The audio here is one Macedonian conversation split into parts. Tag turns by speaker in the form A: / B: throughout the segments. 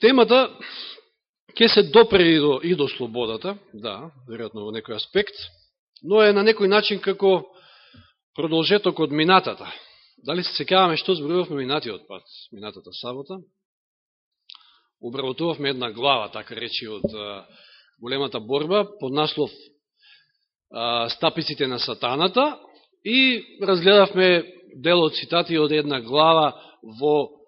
A: темата ќе се допре и до, и до слободата, да, веројатно во некој аспект, но е на некој начин како продолжеток од минатата. Дали се секаваме што зборувавме минатиот пат, минатата сабота? Обработувавме една глава, така речи, од а, големата борба, под наслов а, Стапиците на сатаната и разгледавме дел од цитати од една глава во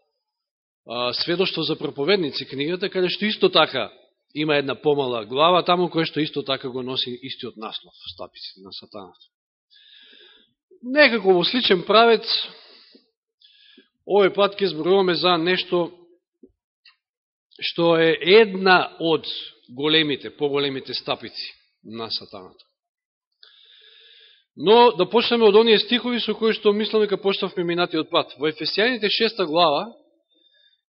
A: Сведоштво за проповедници книгата, каде што исто така има една помала глава, таму која што исто така го носи истиот наслов, Стапиците на сатаната. Некако во сличен правец, овој пат ќе зборуваме за нешто што е една од големите, поголемите стапици на сатаната. Но да почнеме од оние стихови со кои што мислам дека почнавме минатиот пат. Во Ефесијаните 6 глава,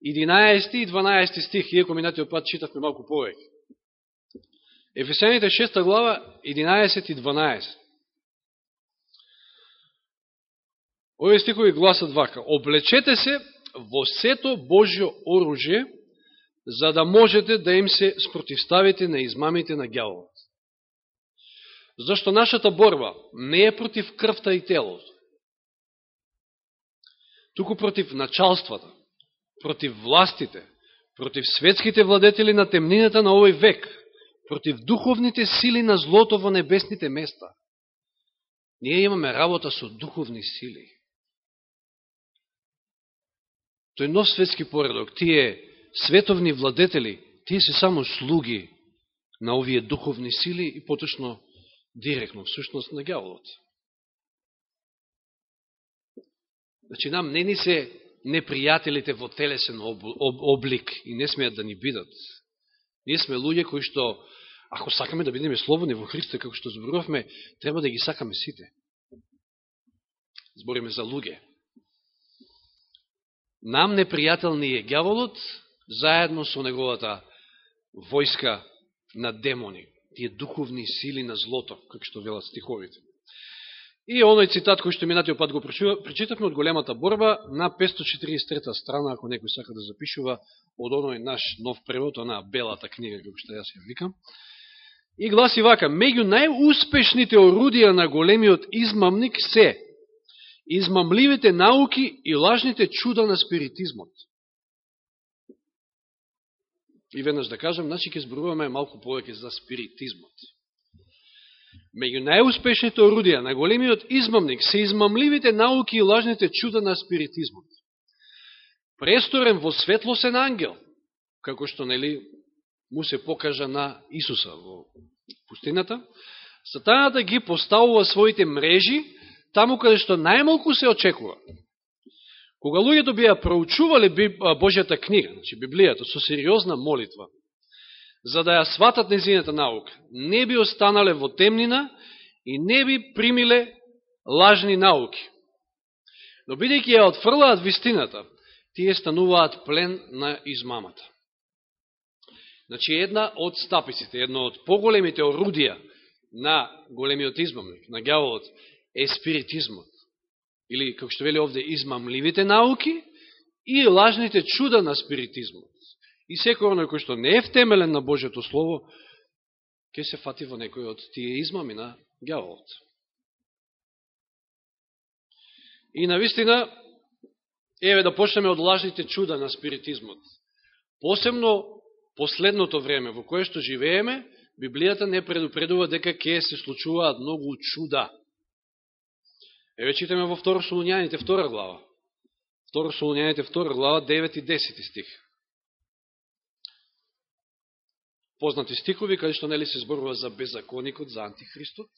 A: 11 и 12 стих, иако минатиот пат читавме малку повеќе. Ефесените 6 глава, 11 и 12. Овие стихови гласат вака. Облечете се во сето Божјо оружје, за да можете да им се спротивставите на измамите на гјаволот. Зашто нашата борба не е против крвта и телото, туку против началствата, против властите, против светските владетели на темнината на овој век, против духовните сили на злото во небесните места. Ние имаме работа со духовни сили. Тој нов светски поредок, тие световни владетели, тие се само слуги на овие духовни сили и поточно директно, всушност на гјаволот. Значи, нам не ни се непријателите во телесен облик и не смеат да ни бидат. Ние сме луѓе кои што, ако сакаме да бидеме слободни во Христа, како што зборувавме, треба да ги сакаме сите. Збориме за луѓе. Нам непријател ни е гјаволот, заедно со неговата војска на демони тие духовни сили на злото, како што велат стиховите. И оној цитат кој што минатиот пат го прочитавме од големата борба на 543 страна, ако некој сака да запишува од оној наш нов превод, на белата книга, како што јас ја викам. И гласи вака, меѓу најуспешните орудија на големиот измамник се измамливите науки и лажните чуда на спиритизмот. И веднаш да кажам, значи ќе зборуваме малку повеќе за спиритизмот. Меѓу најуспешните орудија на големиот измамник се измамливите науки и лажните чуда на спиритизмот. Престорен во светлосен ангел, како што нели му се покажа на Исуса во пустината, сатаната да ги поставува своите мрежи таму каде што најмалку се очекува. Кога луѓето бија проучувале Божјата книга, значи Библијата, со сериозна молитва, за да ја сватат незината наука, не би останале во темнина и не би примиле лажни науки. Но бидејќи ја отфрлаат вистината, тие стануваат плен на измамата. Значи, една од стапиците, едно од поголемите орудија на големиот измамник, на гјаволот, е спиритизмот или, како што вели овде, измамливите науки и лажните чуда на спиритизмот. И секој оној кој што не е втемелен на Божето Слово, ќе се фати во некој од тие измами на гјаволот. И навистина, еве да почнеме од лажните чуда на спиритизмот. Посебно последното време во кое што живееме, Библијата не предупредува дека ќе се случуваат многу чуда. Еве читаме во Второ Солуњаните, втора глава. Второ Солуњаните, втора глава, 9 и 10 стих. Познати стихови, каде што нели се зборува за беззаконикот, за антихристот.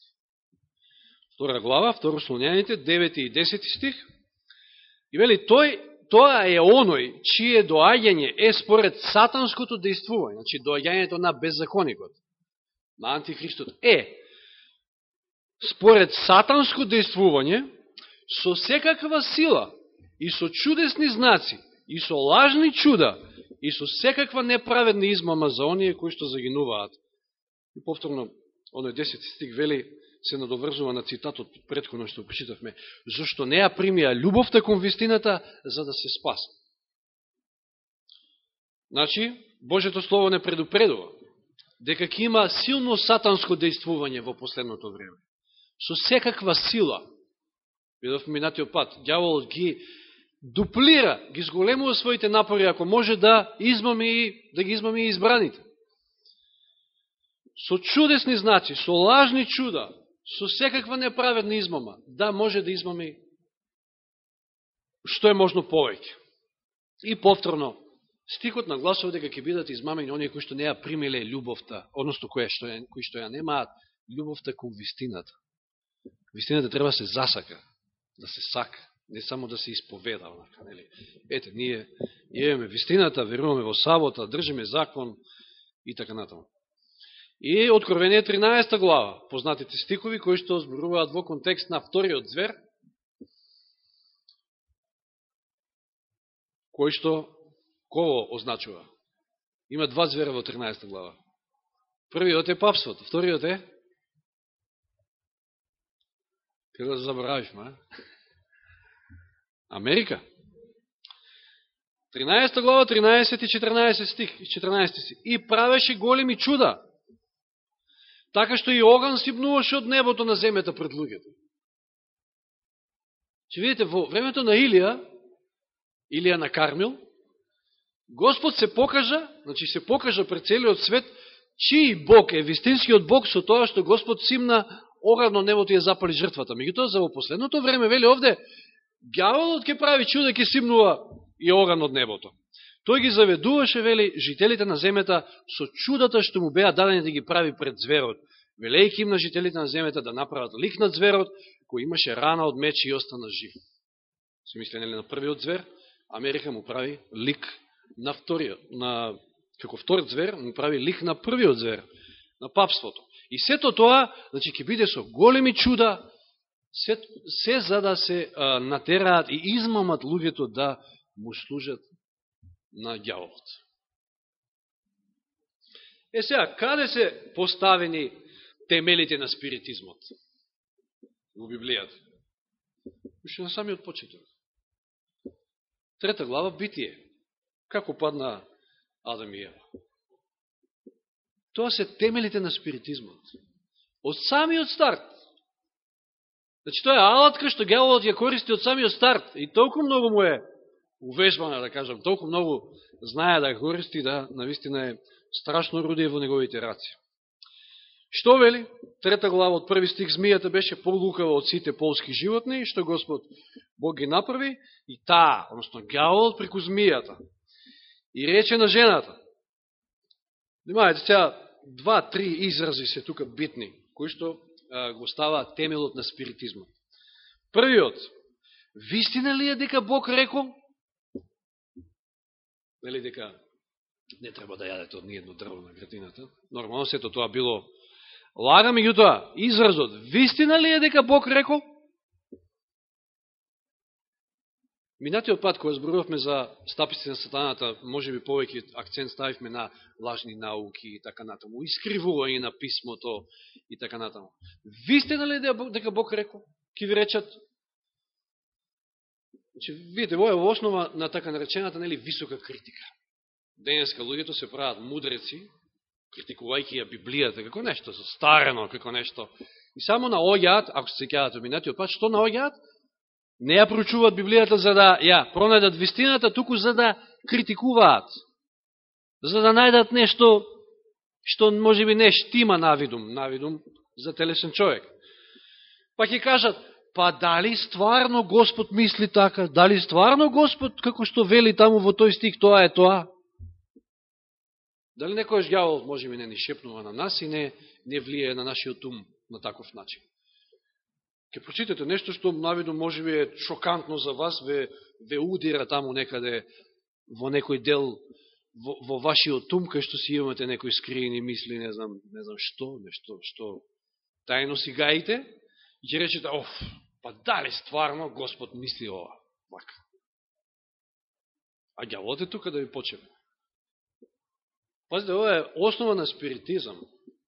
A: Втора глава, Второ Солуњаните, 9 и 10 стих. И вели, тој, тоа е оној, чие доаѓање е според сатанското действување, значи доаѓањето на беззаконикот, на антихристот, е според сатанско действување, со секаква сила и со чудесни знаци и со лажни чуда и со секаква неправедна измама за оние кои што загинуваат. И повторно, оној 10 стик вели, се надоврзува на цитатот предходно што почитавме, зашто не ја примија љубовта кон вистината за да се спасе? Значи, Божето Слово не предупредува дека ќе има силно сатанско действување во последното време. Со секаква сила, видов минатиот пат, дјаволот ги дуплира, ги зголемува своите напори, ако може да измами, и да ги измами и избраните. Со чудесни знаци, со лажни чуда, со секаква неправедна измама, да може да измами што е можно повеќе. И повторно, стихот нагласува дека ќе бидат измамени оние кои што не ја примиле љубовта, односто кои што, ја, кои што ја немаат љубовта кон вистината. Вистината треба да се засака, да се сака, не само да се исповеда. Онака, нели? Ете, ние имаме вистината, веруваме во сабота, држиме закон и така натаму. И Откровение 13 глава, познатите стикови кои што зборуваат во контекст на вториот звер, кој што кого означува? Има два звера во 13 глава. Првиот е папството, вториот е Кога да а? Америка. 13 глава, 13 и 14 стих. 14 стих. И правеше големи чуда. Така што и оган сипнуваше од небото на земјата пред луѓето. Че видите, во времето на Илија, Илија на Кармил, Господ се покажа, значи се покажа пред целиот свет, чиј Бог е вистинскиот Бог со тоа што Господ симна оградно небото и ја запали жртвата. Меѓутоа, за во последното време, вели овде, гјаволот ќе прави чуда, ќе симнува и оган од небото. Тој ги заведуваше, вели, жителите на земјата со чудата што му беа дадени да ги прави пред зверот. Велејќи им на жителите на земјата да направат лик на зверот, кој имаше рана од меч и остана жив. Се мисле, нели, на првиот звер, Америка му прави лик на вториот, на, како втор звер, му прави лик на првиот звер, на папството. И сето тоа, значи, ќе биде со големи чуда, се, се за да се а, натераат и измамат луѓето да му служат на дјаволот. Е сега, каде се поставени темелите на спиритизмот во Библијата? Уште на самиот почеток. Трета глава, Битие. Како падна Адам и Ева? Тоа се темелите на спиритизмот. Од самиот старт. Значи, тоа е алатка што гјаволот ја користи од самиот старт. И толку многу му е увежбана, да кажам, толку многу знае да користи, да навистина е страшно орудие во неговите раци. Што вели? Трета глава од први стих змијата беше полукава од сите полски животни, што Господ Бог ги направи, и таа, односно гјаволот преку змијата. И рече на жената. Внимавајте, сега два-три изрази се тука битни, кои што го става темелот на спиритизмот. Првиот, вистина ли е дека Бог рекол? Нели дека не треба да јадете од ниједно дрво на градината. Нормално сето тоа било лага, меѓутоа, изразот, вистина ли е дека Бог рекол? Минатиот пат, кога зборувавме за стапиците на сатаната, може би повеќе акцент ставивме на лажни науки и така натаму, искривување на писмото и така натаму. Вистина ли да дека Бог рекол? Ки ви речат? Значи, видите, во е во основа на така наречената, нели, висока критика. Денеска луѓето се прават мудреци, критикувајќи ја Библијата, како нешто старено, како нешто. И само наоѓаат, ако се секјават минатиот пат, што наоѓаат? Не ја проучуваат Библијата за да ја пронајдат вистината, туку за да критикуваат. За да најдат нешто што може би не штима навидум, навидум за телесен човек. Па ќе кажат, па дали стварно Господ мисли така? Дали стварно Господ, како што вели таму во тој стих, тоа е тоа? Дали некојаш гјавол може би не ни шепнува на нас и не, не влие на нашиот ум на таков начин? Ќе прочитате нешто што навидно може би е шокантно за вас, ве, ве удира таму некаде во некој дел во, во вашиот ум, кај што си имате некои скриени мисли, не знам, не знам што, нешто што тајно си гаите, и ќе речете, оф, па дали стварно Господ мисли ова, вака. А гјавот е тука да ви почеме. Пазите, ова е основа на спиритизам.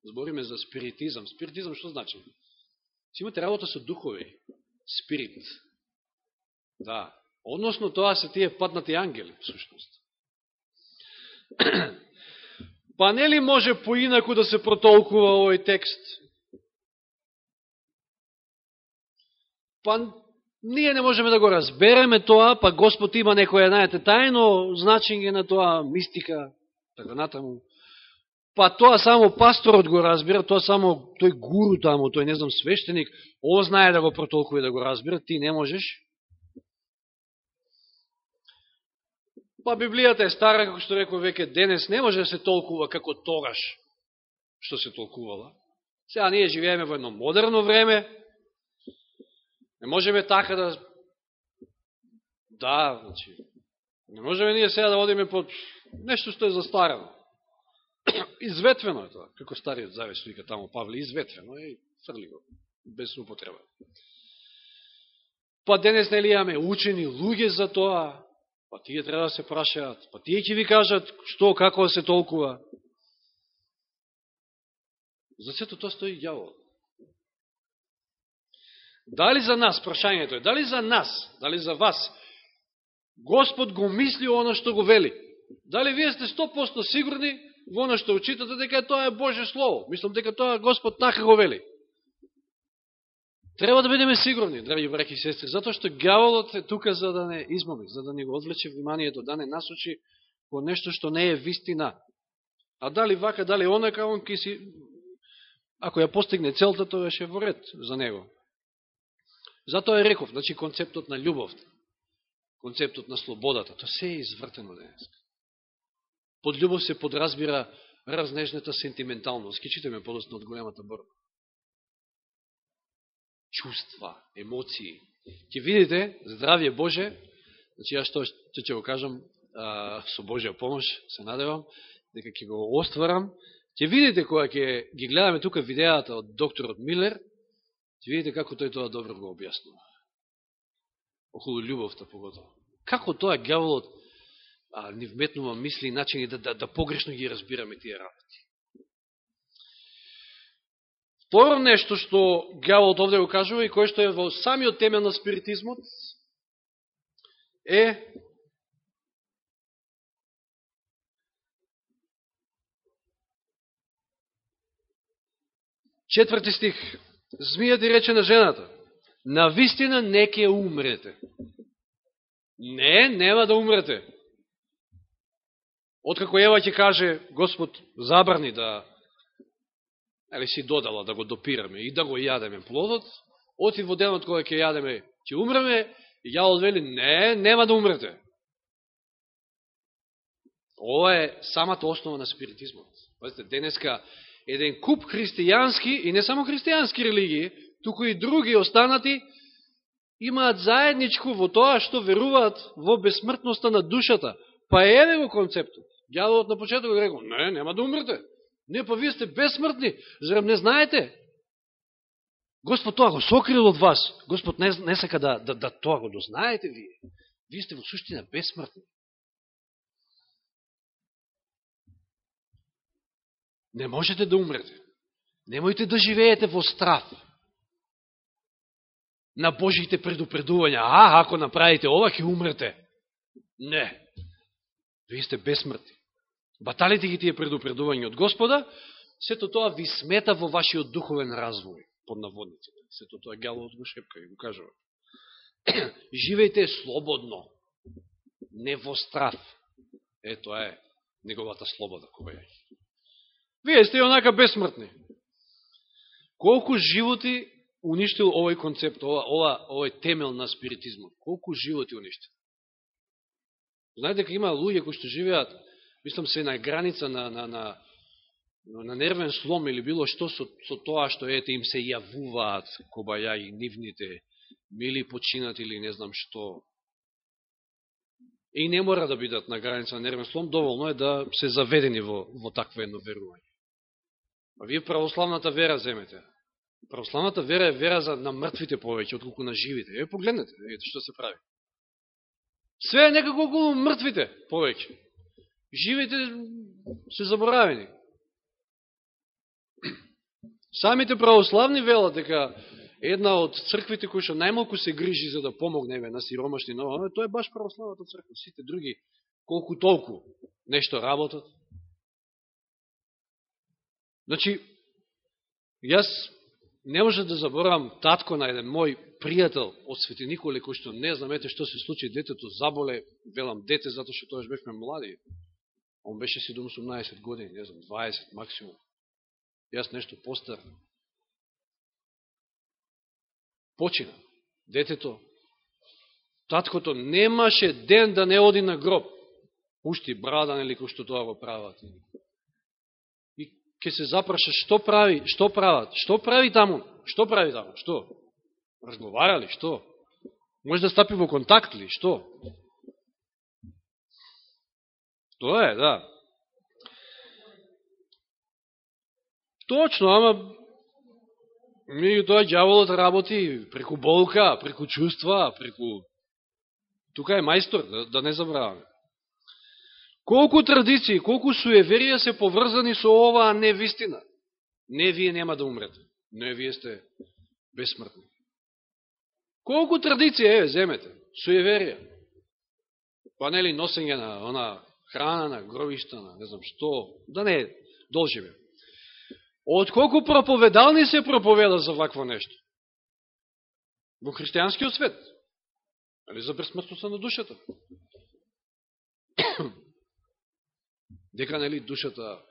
A: Збориме за спиритизам. Спиритизам што значи? Си имате работа со духови, спирит. Да. Односно, тоа се тие паднати ангели, всушност. Па нели може поинаку да се протолкува овој текст? Па ние не можеме да го разбереме тоа, па Господ има некоја, знаете, тајно значење на тоа, мистика, така натаму. Па тоа само пасторот го разбира, тоа само тој гуру таму, тој не знам свештеник, ово знае да го протолкува и да го разбира, ти не можеш. Па Библијата е стара, како што реков веќе денес, не може да се толкува како тогаш што се толкувала. Сега ние живееме во едно модерно време, не можеме така да... Да, значи, не можеме ние сега да одиме под нешто што е застарено. Изветвено е тоа, како стариот завес вика тамо Павле, изветвено е и фрли го, без употреба. Па денес нели имаме учени луѓе за тоа, Па тие треба да се прашаат, па тие ќе ви кажат што, како да се толкува. За сето тоа стои јавол. Дали за нас, прашањето е, дали за нас, дали за вас, Господ го мисли оно што го вели? Дали вие сте 100% сигурни во оно што учитате дека тоа е Божје Слово? Мислам дека тоа Господ така го вели. Треба да бидеме сигурни, драги браки и сестри, затоа што гаволот е тука за да не измоми, за да не го одвлече вниманието, да не насочи по нешто што не е вистина. А дали вака, дали онака, он ки си, ако ја постигне целта, тоа ќе во ред за него. Затоа е реков, значи концептот на љубовта, концептот на слободата, тоа се е извртено денес. Под љубов се подразбира разнежната сентименталност. Ке читаме подосно од големата борба чувства, емоции. Ќе видите, здравје Боже, значи јас што ќе ќе го кажам а, со Божја помош, се надевам, дека ќе го остварам. Ќе видите кога ќе ги гледаме тука видеата од докторот Милер, ќе видите како тој тоа добро го објаснува. Околу љубовта поготово. Како тоа гјаволот а, ни вметнува мисли и начини да, да, да погрешно ги разбираме тие работи. Второ нешто што гјавот овде го кажува и кое што е во самиот теме на спиритизмот е четврти стих. Змијат и рече на жената, на вистина не ке умрете. Не, нема да умрете. Откако Ева ќе каже, Господ забрани да или си додала да го допираме и да го јадеме плодот, оти во денот кога ќе јадеме, ќе умреме, и јавот вели, не, нема да умрете. Ова е самата основа на спиритизмот. Пазите, денеска еден куп христијански, и не само христијански религии, туку и други останати, имаат заедничко во тоа што веруваат во безсмртноста на душата. Па еве го концептот. Дјаволот на почеток рекол, не, нема да умрете. Не, па вие сте безсмртни, зарем не знаете? Господ тоа го сокрил од вас. Господ не, не сака да, да, да тоа го дознаете вие. Вие сте во суштина безсмртни. Не можете да умрете. Немојте да живеете во страх на Божите предупредувања. А, ако направите ова, ќе умрете. Не. Вие сте безсмртни. Баталите ги тие предупредување од Господа, сето тоа ви смета во вашиот духовен развој, под наводниците. Сето тоа гјалот го шепка и го кажува. Живејте слободно, не во страв. Е, тоа е неговата слобода, која е. Вие сте онака безсмртни. Колку животи уништил овој концепт, ова, ова, овој темел на спиритизмот? Колку животи уништил? Знаете, дека има луѓе кои што живеат мислам се на граница на, на, на, на нервен слом или било што со, со тоа што ете им се јавуваат кобаја и нивните мили починат или не знам што. И не мора да бидат на граница на нервен слом, доволно е да се заведени во, во такво едно верување. А вие православната вера земете. Православната вера е вера за на мртвите повеќе, отколку на живите. Е, погледнете, видите што се прави. Све е некако околу мртвите повеќе живите се заборавени. Самите православни велат дека една од црквите кои што најмалку се грижи за да помогне на сиромашни, но тоа е баш православната црква. Сите други, колку толку, нешто работат. Значи, јас не може да заборавам татко на еден мој пријател од Свети Николе, кој што не знам ете што се случи, детето заболе, велам дете, затоа што тоаш бевме млади. Он беше 17-18 години, не знам, 20 максимум. Јас нешто постар. Почина. Детето, таткото немаше ден да не оди на гроб. Пушти брада, нели, кој што тоа го прават И ќе се запраша што прави, што прават, што прави таму, што прави таму, што? Разговарали, што? Може да стапи во контакт ли, што? Тоа е, да. Точно, ама меѓу тоа дјаволот работи преку болка, преку чувства, преку... Тука е мајстор, да, да не забраваме. Колку традиции, колку суеверија се поврзани со оваа невистина. Не вие нема да умрете. Не вие сте безсмртни. Колку традиција е, земете, суеверија. Па нели носење на она храна на гробишта, на не знам што, да не должиме. Од колку проповедални се проповеда за вакво нешто? Во христијанскиот свет. Али за безсмртноста на душата дека нели душата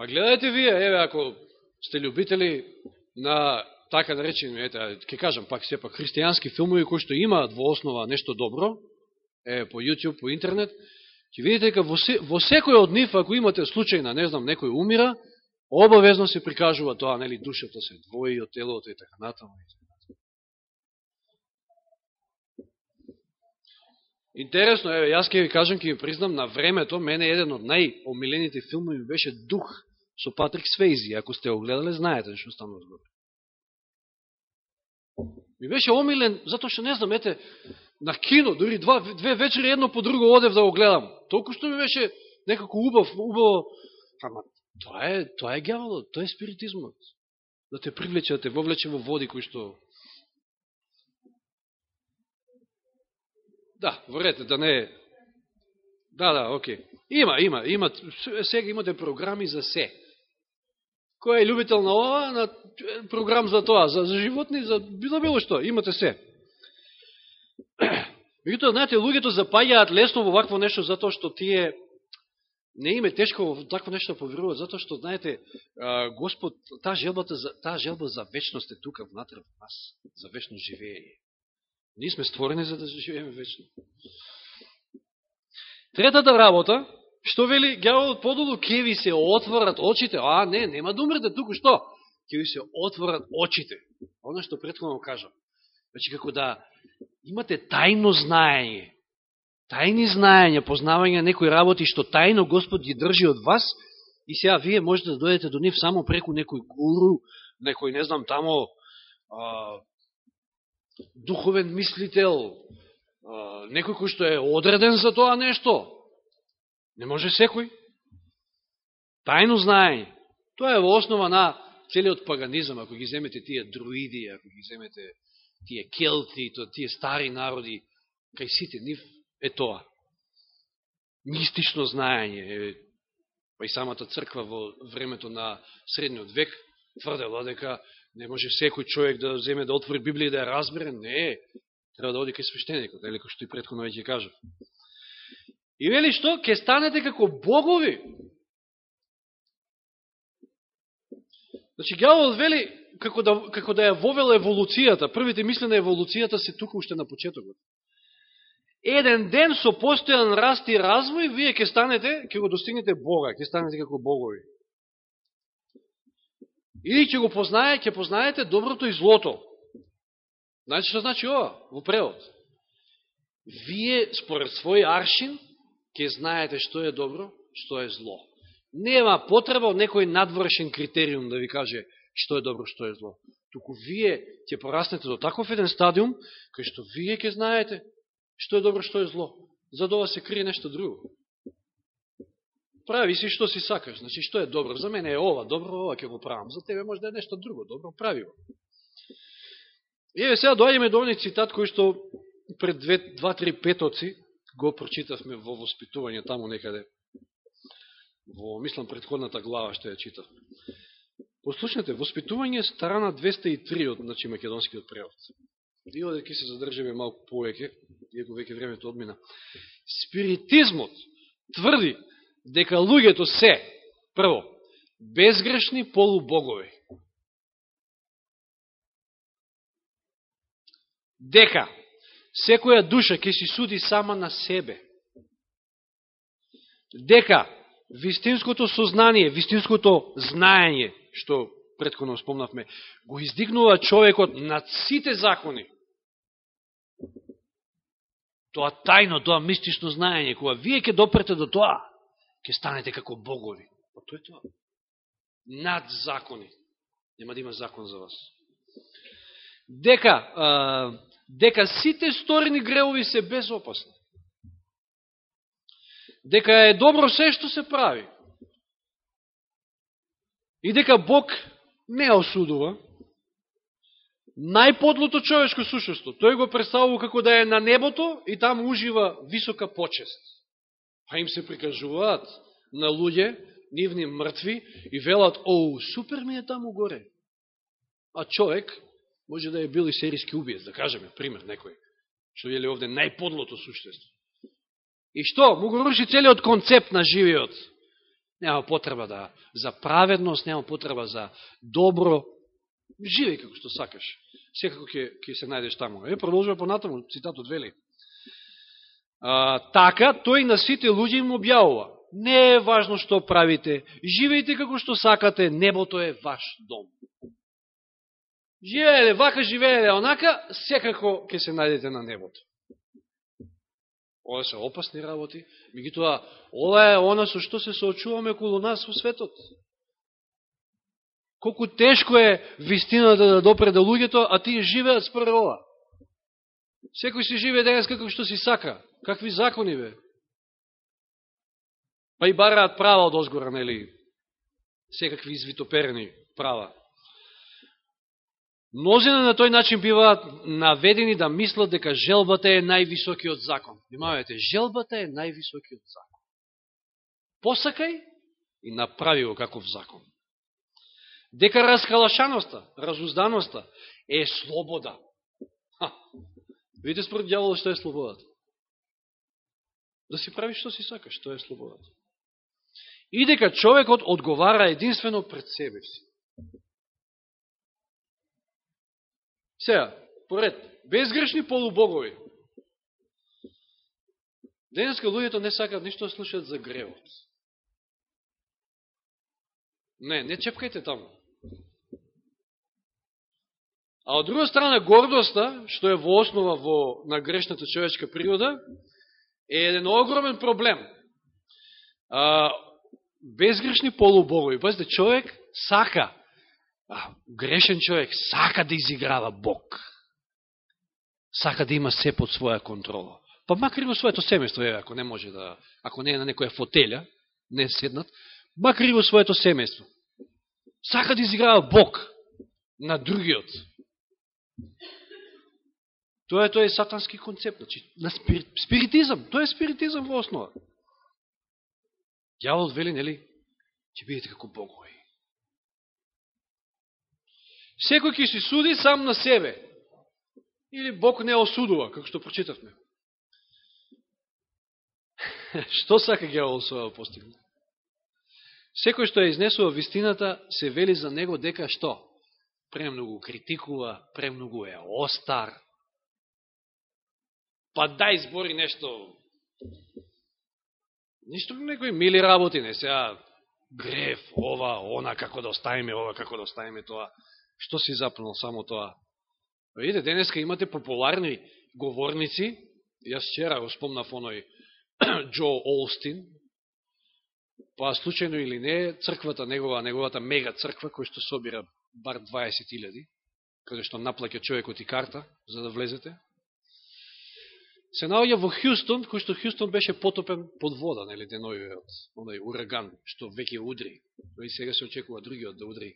A: Па гледајте вие, еве ако сте љубители на така да речем, ете, ќе кажам пак сепак христијански филмови кои што имаат во основа нешто добро, е по YouTube, по интернет, ќе видите дека во, се, во секој од нив ако имате случај на не знам некој умира, обавезно се прикажува тоа, нели душата се двои од телото и така натаму. Така Интересно, еве, јас ке ви кажам, ке ви признам, на времето, мене еден од најомилените филмови беше Дух со Патрик Свейзи. Ако сте го гледале, знаете што станува збор. Ми беше омилен, затоа што не знам, ете, на кино, дури два, две вечери едно по друго одев да го гледам. Толку што ми беше некако убав, убаво. Ама, тоа е, тоа е гјаволот, тоа е спиритизмот. Да те привлече, да те вовлече во води кои што Да, врете, да не е. Да, да, окей. Има, има, има, сега имате програми за се. Кој е любител на ова, на програм за тоа, за, за животни, за било било што, имате се. Меѓутоа, знаете, луѓето запаѓаат лесно во вакво нешто затоа што тие не име тешко во такво нешто да поверуваат, затоа што, знаете, Господ, таа желбата, таа желба за вечност е тука внатре во нас, за вечно живење. Ние сме створени за да живееме вечно. Третата работа, што вели гјаволот подолу, ке ви се отворат очите. А, не, нема да умрете туку, што? Ке ви се отворат очите. Оно што предходно кажам. Значи, како да имате тајно знаење, тајни знаења, познавање некои работи, што тајно Господ ги држи од вас, и сега вие можете да дојдете до нив само преку некој гуру, некој, не знам, тамо, а, духовен мислител, некој кој што е одреден за тоа нешто. Не може секој. Тајно знаење. Тоа е во основа на целиот паганизам, ако ги земете тие друиди, ако ги земете тие келти, тие стари народи, кај сите нив е тоа. Мистично знаење. Па и самата црква во времето на средниот век тврдела дека Не може секој човек да земе да отвори Библија и да ја разбере. Не, треба да оди кај свештеникот, или што и предходно веќе кажав. И вели што? Ке станете како богови. Значи, Гјавол вели како да, како да ја вовела еволуцијата. Првите мисли на еволуцијата се тука уште на почетокот. Еден ден со постојан раст и развој, вие ќе станете, ќе го достигнете Бога, ќе станете како богови. Или ќе го познае, ќе познаете доброто и злото. Знаете што значи ова во превод? Вие според свој аршин ќе знаете што е добро, што е зло. Нема потреба од некој надвршен критериум да ви каже што е добро, што е зло. Туку вие ќе пораснете до таков еден стадиум, кај што вие ќе знаете што е добро, што е зло. За да се крие нешто друго прави си што си сакаш. Значи, што е добро? За мене е ова добро, ова ќе го правам. За тебе може да е нешто друго добро, прави го. И еве сега доаѓаме до оној цитат кој што пред два-три петоци го прочитавме во воспитување таму некаде. Во, мислам, предходната глава што ја читав. Послушнете, воспитување страна 203 од значи, македонскиот превод. И оде ќе се задржаме малку повеќе, иако веќе времето одмина. Спиритизмот тврди дека луѓето се, прво, безгрешни полубогови. Дека секоја душа ќе си суди сама на себе. Дека вистинското сознание, вистинското знаење, што предходно спомнавме, го издигнува човекот над сите закони. Тоа тајно, тоа мистично знаење, кога вие ќе допрете до тоа, ќе станете како богови. Па тоа е тоа. Над закони. Нема да има закон за вас. Дека, а, дека сите сторени греови се безопасни. Дека е добро се што се прави. И дека Бог не осудува најподлото човечко сушество. Тој го представува како да е на небото и таму ужива висока почест. Па им се прикажуваат на луѓе, нивни мртви, и велат, оу, супер ми е таму горе. А човек може да е бил и серијски убиец, да кажеме, пример, некој, што е овде најподлото сушество. И што? Му го руши целиот концепт на живиот. Нема потреба да, за праведност, нема потреба за добро. Живеј како што сакаш. Секако ќе, ќе се најдеш таму. Е, продолжува понатаму, цитатот вели. А, така, тој на сите луѓе им објавува. Не е важно што правите. Живејте како што сакате, небото е ваш дом. Живееле вака, живееле онака, секако ќе се најдете на небото. Ова се опасни работи. Мегутоа, ова е она со што се соочуваме околу нас во светот. Колку тешко е вистината да допре до луѓето, а тие живеат според ова. Секој си живее денес како што си сака. Какви закони, бе? Па и бараат права од озгора, нели? Секакви извитоперени права. Мнозина на тој начин биваат наведени да мислат дека желбата е највисокиот закон. Внимавајте, желбата е највисокиот закон. Посакај и направи го каков закон. Дека раскалашаноста, разузданоста е слобода. Ха. Видите според дјаволот што е слободата. Да си правиш што си сакаш, што е слободата. И дека човекот одговара единствено пред себе си. Сега, поред, безгрешни полубогови. Денеска луѓето не сакат ништо да слушат за гревот. Не, не чепкајте таму. А од друга страна, гордоста, што е во основа во, на грешната човечка природа, е еден огромен проблем. А, безгрешни полубогови. Пазите, човек сака а, грешен човек сака да изиграва Бог. Сака да има се под своја контрола. Па макар и во своето семејство, ако не може да, ако не е на некоја фотеля, не седнат, макар и во своето семејство. Сака да изиграва Бог на другиот. Тоа е тој е сатански концепт, значи, на спирит, спиритизам, тоа е спиритизам во основа. Дјавол вели, нели, ќе бидете како Бог. Секој ќе си суди сам на себе. Или Бог не осудува, како што прочитавме. што сака гјавол со ова постигне? Секој што ја изнесува вистината, се вели за него дека што? Премногу критикува, премногу е остар. Па дај збори нешто... Ништо некои мили работи, не сега греф, ова, она, како да оставиме ова, како да оставиме тоа. Што си запнал само тоа? Видите, денеска имате популарни говорници, јас вчера го спомнав оној Джо Олстин, па случајно или не, црквата негова, неговата мега црква, која што собира бар 20.000, каде што наплаќа човекот и карта, за да влезете, се наоѓа во Хјустон, кој што Хјустон беше потопен под вода, нели, деновиот, онај ураган, што веќе удри. но И сега се очекува другиот да удри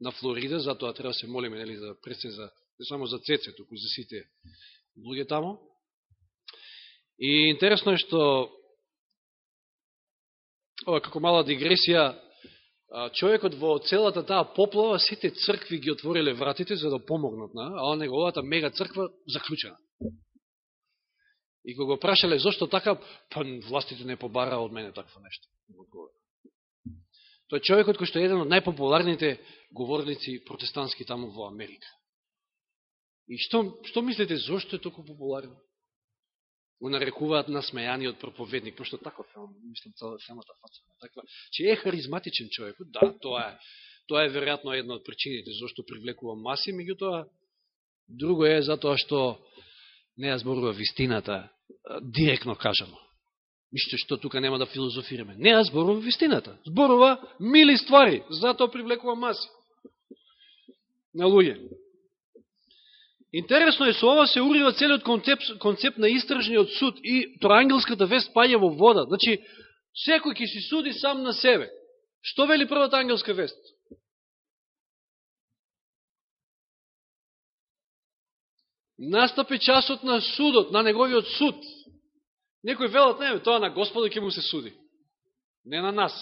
A: на Флорида, затоа треба да се молиме нели, за пресен за, не само за цеце, туку за сите луѓе тамо. И интересно е што ова како мала дигресија човекот во целата таа поплава, сите цркви ги отвориле вратите за да помогнат на, а неговата мега црква заклучена. И кога го прашале зошто така, па властите не побараа од мене такво нешто. Тој човекот кој што е еден од најпопуларните говорници протестантски таму во Америка. И што, што мислите, зошто е толку популарен? го нарекуваат насмејаниот проповедник, пошто таков е, мислам, цела самата фаца. Таква, че е харизматичен човек, да, тоа е, тоа е веројатно една од причините зашто привлекува маси, меѓутоа, друго е затоа што не ја зборува вистината, директно кажано. Ништо што тука нема да филозофираме. Не аз зборува вистината. Зборува мили ствари, затоа привлекува маси. На луѓе. Интересно е, со ова се урива целиот концепт, концепт на истражниот суд и троангелската вест паѓа во вода. Значи, секој ќе си суди сам на себе. Што вели првата ангелска вест? Настапи часот на судот, на неговиот суд. Некој велат, не, тоа на Господа ќе му се суди. Не на нас.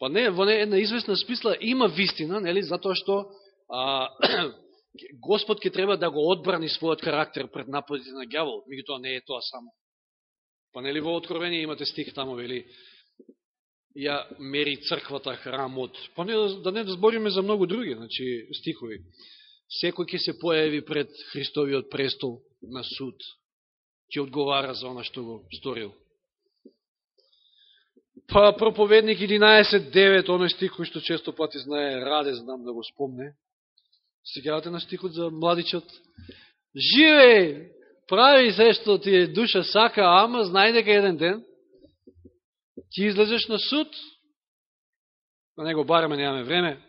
A: Па не, во не една известна смисла има вистина, нели, затоа што а, Господ ќе треба да го одбрани својот карактер пред нападите на гјавол, тоа не е тоа само. Па нели во Откровение имате стих тамо, вели, ја мери црквата храмот. Па не, да не да збориме за многу други значи, стихови. Секој ќе се појави пред Христовиот престол на суд, ќе одговара за она што го сторил. Па проповедник 11.9, оној стих кој што често пати знае Раде, знам да го спомне, Сегавате на стихот за младичот. Живеј, прави се што ти е душа сака, ама знај дека еден ден ти излезеш на суд, на него бараме, да немаме време.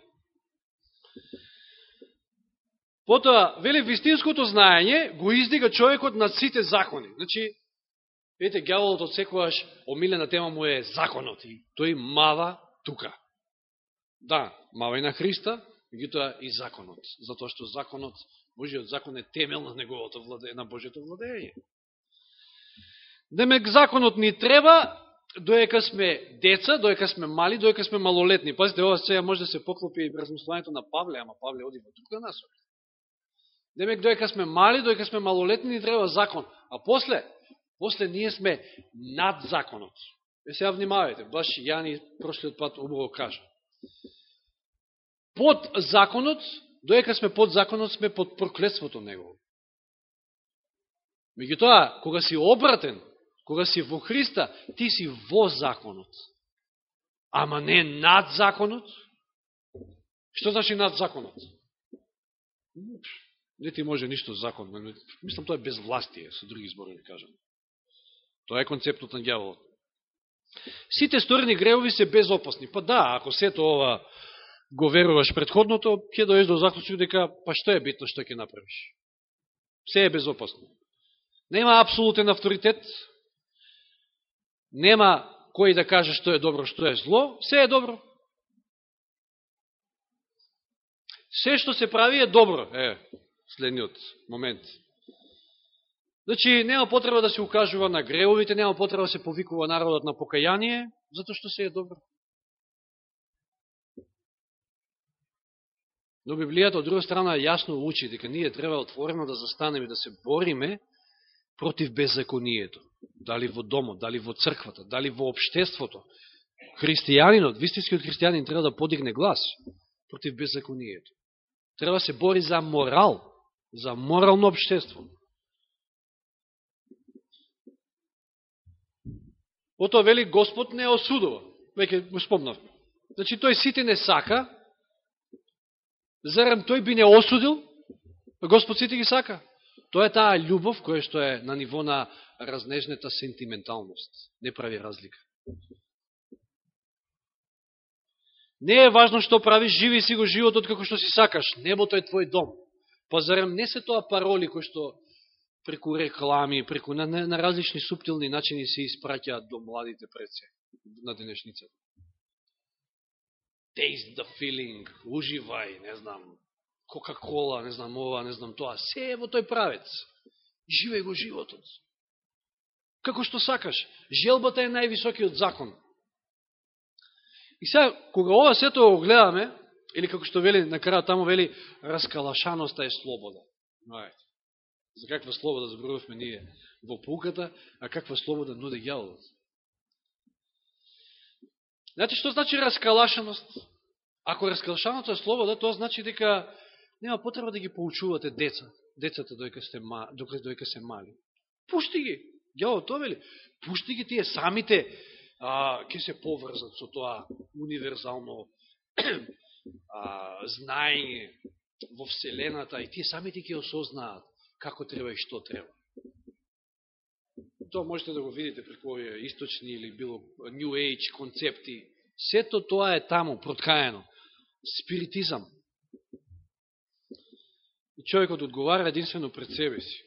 A: Потоа, вели, вистинското знаење го издига човекот над сите закони. Значи, видите, гјаволот од секојаш омилена тема му е законот и тој мава тука. Да, мава и на Христа, меѓутоа и законот, затоа што законот, Божиот закон е темел на неговото владење, на Божиото владење. Демек, законот ни треба доека сме деца, доека сме мали, доека сме малолетни. Пазите, ова сега може да се поклопи и размислувањето на Павле, ама Павле оди во друга насока. Демек, доека сме мали, доека сме малолетни, ни треба закон. А после, после ние сме над законот. Е сега внимавајте, баш Јани прошлиот пат убаво кажа под законот, доека сме под законот, сме под проклетството негово. Меѓутоа, кога си обратен, кога си во Христа, ти си во законот. Ама не над законот. Што значи над законот? Не ти може ништо закон. Мислам, тоа е безвластие, со други збори да кажам. Тоа е концептот на дјаволот. Сите сторени гревови се безопасни. Па да, ако сето ова го веруваш предходното, ќе доеш до заклучок дека па што е битно што ќе направиш. Се е безопасно. Нема апсолутен авторитет, нема кој да каже што е добро, што е зло, се е добро. Се што се прави е добро, е, следниот момент. Значи, нема потреба да се укажува на греовите, нема потреба да се повикува народот на покаяние, затоа што се е добро. Но Библијата од друга страна јасно учи дека ние треба отворено да застанеме да се бориме против беззаконието. Дали во домот, дали во црквата, дали во обштеството. Христијанинот, вистинскиот христијанин треба да подигне глас против беззаконието. Треба да се бори за морал, за морално обштество. Ото вели Господ не осудува. Веќе го спомнавме. Значи тој сите не сака, Зарем тој би не осудил? Господ сите ги сака. Тоа е таа љубов која што е на ниво на разнежната сентименталност. Не прави разлика. Не е важно што правиш, живи си го животот како што си сакаш. Небото е твој дом. Па зарем не се тоа пароли кои што преку реклами, преку на, на, на различни суптилни начини се испраќаат до младите преце на денешницата taste the feeling, уживај, не знам, Кока-кола, не знам ова, не знам тоа, се е во тој правец. Живеј го животот. како што сакаш. Желбата е највисокиот закон. И сега, кога ова сето го гледаме, или како што вели на крајот таму вели, раскалашаноста е слобода. Знаете, за каква слобода зборувавме ние во пулката, а каква слобода нуди јаволот. Знаете што значи раскалашаност? Ако раскалашаното е слобода, тоа значи дека нема потреба да ги поучувате деца, децата дојка, сте, дојка се мали. Пушти ги. Јаво тоа вели. Пушти ги тие самите а, се поврзат со тоа универзално а, знаење во Вселената и тие самите ќе осознаат како треба и што треба. Тоа можете да го видите преку овие источни или било New Age концепти. Сето тоа е таму, проткаено. Спиритизам. И човекот одговара единствено пред себе си.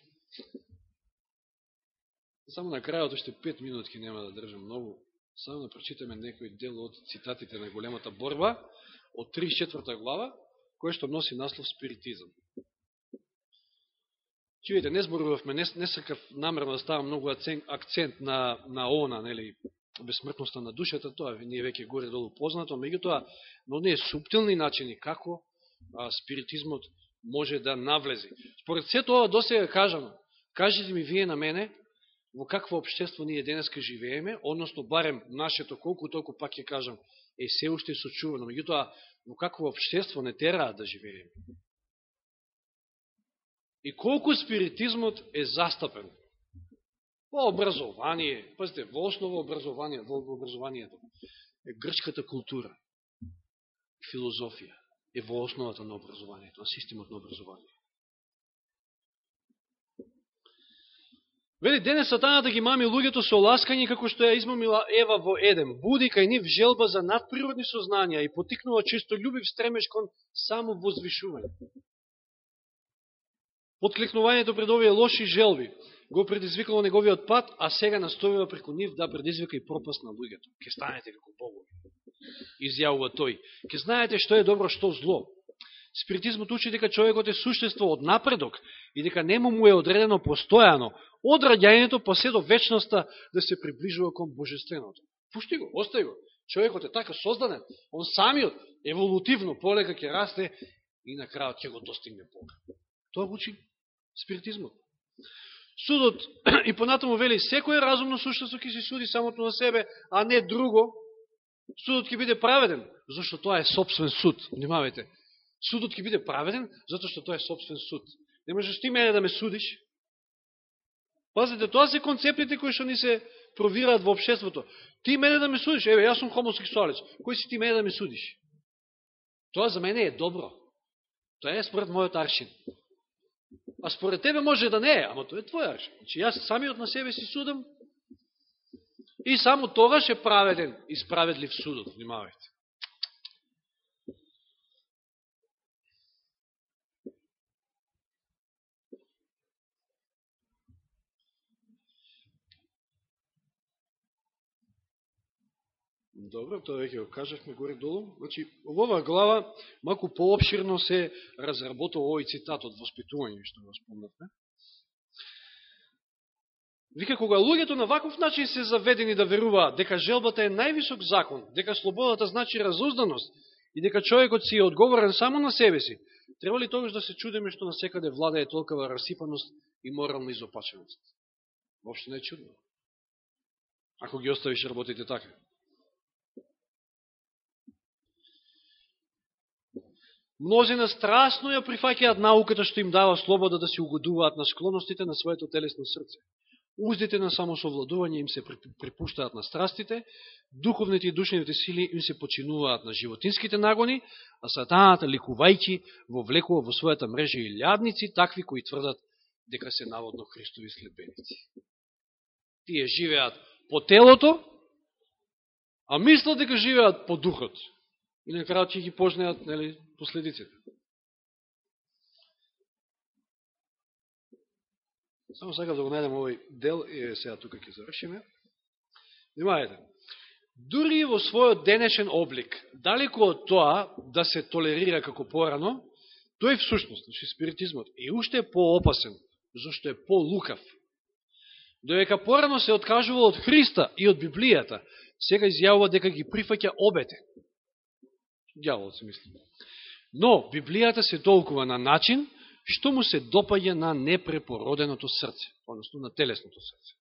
A: Само на крајот, още 5 минутки нема да држам многу, само да прочитаме некој дел од цитатите на големата борба, од 34 глава, која што носи наслов спиритизам. Чујете, не зборувавме, не, не сакав намерно да ставам многу акцент на, на она, нели, безсмртноста на душата, тоа не е веќе горе-долу познато, меѓутоа, но не е суптилни начини како а, спиритизмот може да навлези. Според се тоа до сега кажано, кажете ми вие на мене, во какво обштество ние денеска живееме, односно барем нашето, колку толку пак ќе кажам, е се уште сочувано. Меѓутоа, во какво обштество не тераа да живееме. И колку спиритизмот е застапен во образование, пазите, во основа образование, во образованието, е грчката култура, филозофија е во основата на образованието, на системот на образование. Вели, денес сатаната ги мами луѓето со ласкање како што ја измамила Ева во Едем. Буди кај нив желба за надприродни сознанија и потикнува чисто љубив стремеш кон само возвишување. Подкликнувањето пред овие лоши желби го предизвикало неговиот пат, а сега настојува преку нив да предизвика и пропаст на луѓето. Ке станете како богови изјавува тој. Ке знаете што е добро, што зло. Спиритизмот учи дека човекот е суштество од напредок и дека нему му е одредено постојано од раѓањето па се до вечноста да се приближува кон божественото. Пушти го, остави го. Човекот е така создаден, он самиот еволутивно полека ќе расте и на крајот ќе го достигне Бога. Тоа го учи спиритизмот. Судот и понатаму вели секој разумно суштество ќе се суди самото на себе, а не друго, Судот ќе биде праведен, зашто тоа е собствен суд. Внимавајте. Судот ќе биде праведен, затоа што тоа е собствен суд. Не можеш ти мене да ме судиш. Пазите, тоа се концептите кои што ни се провираат во обшеството. Ти мене да ме судиш, еве, јас сум хомосексуалец. Кој си ти мене да ме судиш? Тоа за мене е добро. Тоа е според мојот аршин. А според тебе може да не е, ама тоа е твој аршин. Значи, јас самиот на себе си судам, И само тогаш е праведен и справедлив судот, внимавајте. Добро, тоа веќе го кажахме горе-долу. Значи, во оваа глава малку пообширно се разработува овој цитат од воспитување, што го спомнавме. Вика, кога луѓето на ваков начин се заведени да веруваат дека желбата е највисок закон, дека слободата значи разузданост и дека човекот си е одговорен само на себе си, треба ли тогаш да се чудиме што на секаде влада е толкова расипаност и морална изопаченост? Вопшто не е чудно. Ако ги оставиш работите така. Мнозина страстно ја прифаќаат науката што им дава слобода да се угодуваат на склоностите на своето телесно срце. Уздите на самосовладување им се припуштаат на страстите, духовните и душните сили им се починуваат на животинските нагони, а сатаната ликувајќи вовлекува во својата мрежа и лјадници, такви кои тврдат дека се наводно Христови следбеници. Тие живеат по телото, а мислат дека живеат по духот. И на крајот ќе ги пожнеат нели, последиците. Само сакав да го најдем овој дел и сега тука ќе завршиме. Внимавајте. Дури во својот денешен облик, далеко од тоа да се толерира како порано, тој всушност, значи спиритизмот, е уште поопасен, зашто е полукав. Доека порано се откажувал од Христа и од Библијата, сега изјавува дека ги прифаќа обете. Дјаволот се мисли. Но Библијата се толкува на начин што му се допаѓа на непрепороденото срце, односно на телесното срце.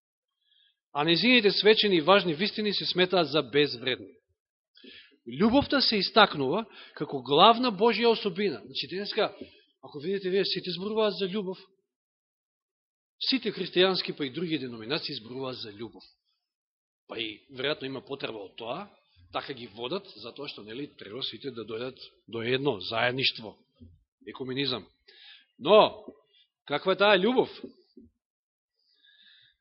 A: А незините свечени и важни вистини се сметаат за безвредни. Любовта се истакнува како главна Божја особина. Значи, денеска, ако видите, вие сите зборуваат за љубов. Сите христијански, па и други деноминации зборуваат за љубов. Па и, веројатно, има потреба од тоа, така ги водат, затоа што, нели, треба сите да дојдат до едно, заедништво, екуменизам. Но, каква е таа љубов?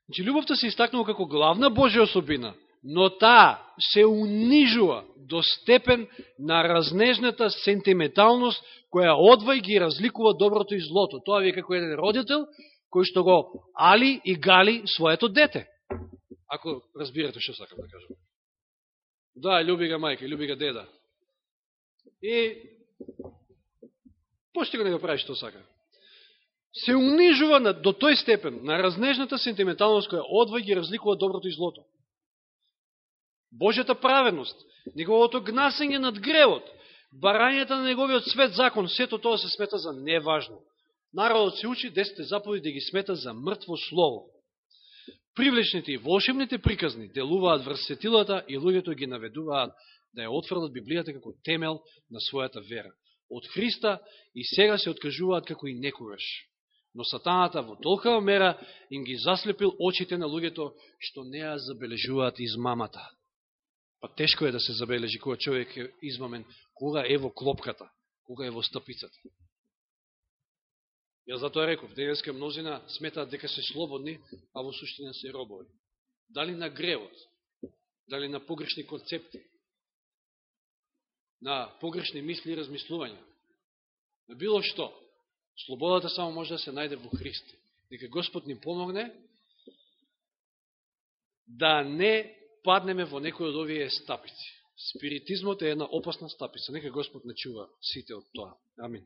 A: Значи, љубовта се истакнува како главна Божја особина, но таа се унижува до степен на разнежната сентименталност која одвај ги разликува доброто и злото. Тоа ви е како еден родител кој што го али и гали своето дете. Ако разбирате што сакам да кажам. Да, люби га мајка, люби га деда. И почти го не го прави што сака се унижува на, до тој степен на разнежната сентименталност која одва ги разликува доброто и злото. Божјата праведност, неговото гнасење над гревот, барањата на неговиот свет закон, сето тоа се смета за неважно. Народот се учи десете заповеди да ги смета за мртво слово. Привлечните и волшебните приказни делуваат врз светилата и луѓето ги наведуваат да ја отфрлат Библијата како темел на својата вера. Од Христа и сега се откажуваат како и некогаш. Но сатаната во толкава мера им ги заслепил очите на луѓето што не ја забележуваат измамата. Па тешко е да се забележи кога човек е измамен, кога е во клопката, кога е во стапицата. Ја затоа реков, денеска мнозина сметаат дека се слободни, а во суштина се робови. Дали на гревот, дали на погрешни концепти, на погрешни мисли и размислувања, на било што, Слободата само може да се најде во Христе. Нека Господ ни помогне да не паднеме во некој од овие стапици. Спиритизмот е една опасна стапица. Нека Господ не чува сите од тоа. Амин.